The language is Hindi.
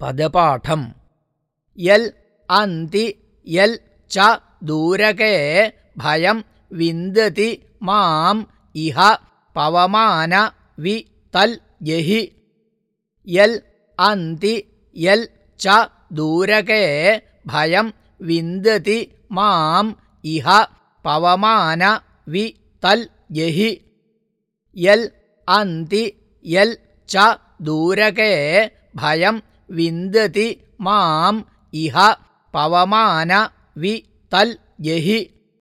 पदपाठम् यल् अन्ति यल् च दूरके भयं विन्दति माम् इह पवमान वि तल् यहि यल् अन्ति यल् च दूरके भयं विन्दति माम् इह पवमान वि तल् यहि यल् अन्ति यल् च दूरके भयं വിന്ദതി മാം ഇഹ പവമാന വി തൽ യഹി